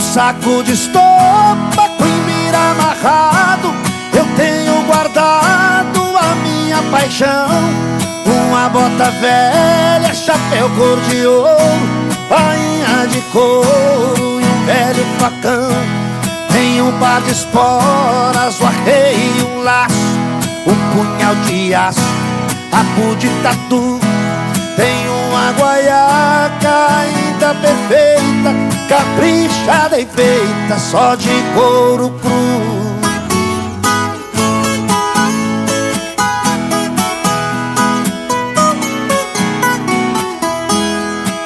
No saco de estopa com mira amarrado. Eu tenho guardado a minha paixão. Uma bota velha, chapéu cor de ouro Bainha de couro e um velho facão. Tem um par de esporas, o arreio e um laço Um punhal de aço, rabo de tatu. Tem uma guaiaca ainda perfeita Caprichada e feita só de couro cru.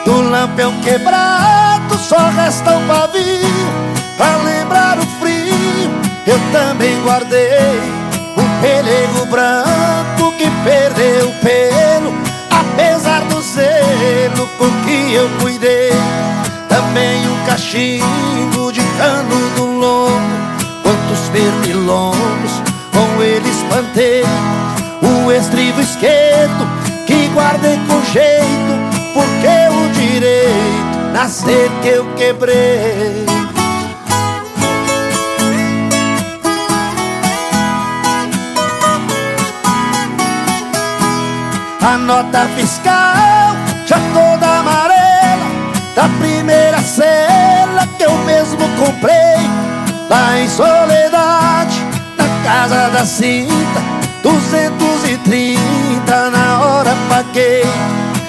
Do lampião quebrado só resta um pavio Pra lembrar o frio. Eu também guardei Um pelego branco que perdeu o pelo Apesar do zelo com que eu cuidei cachimbo de cano do lombo Quantos pernilongos com ele espantei O estribo esquerdo que guardei com jeito Porque o direito nascer que eu quebrei. A nota fiscal cinta 230 na hora paguei.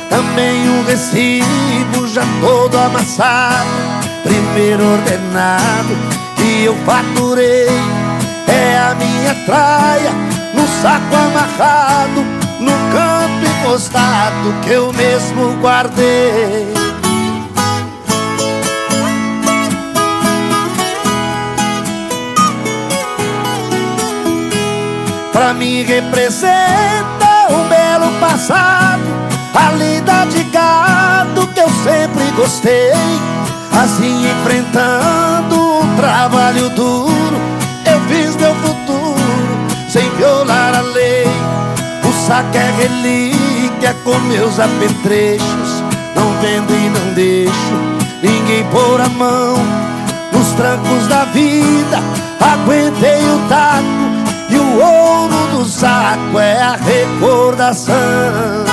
Também o recibo já todo amassado. Primeiro ordenado que eu faturei. É a minha traia no saco amarrado No canto encostado que eu mesmo guardei Pra mim representa um belo passado A lida de gado que eu sempre gostei. Assim enfrentando um trabalho duro Eu fiz meu futuro sem violar a lei. O saco é relíquia com meus apetrechos Não vendo e não deixo ninguém pôr a mão. Nos trancos da vida aguentei o taco o ouro do saco é a recordação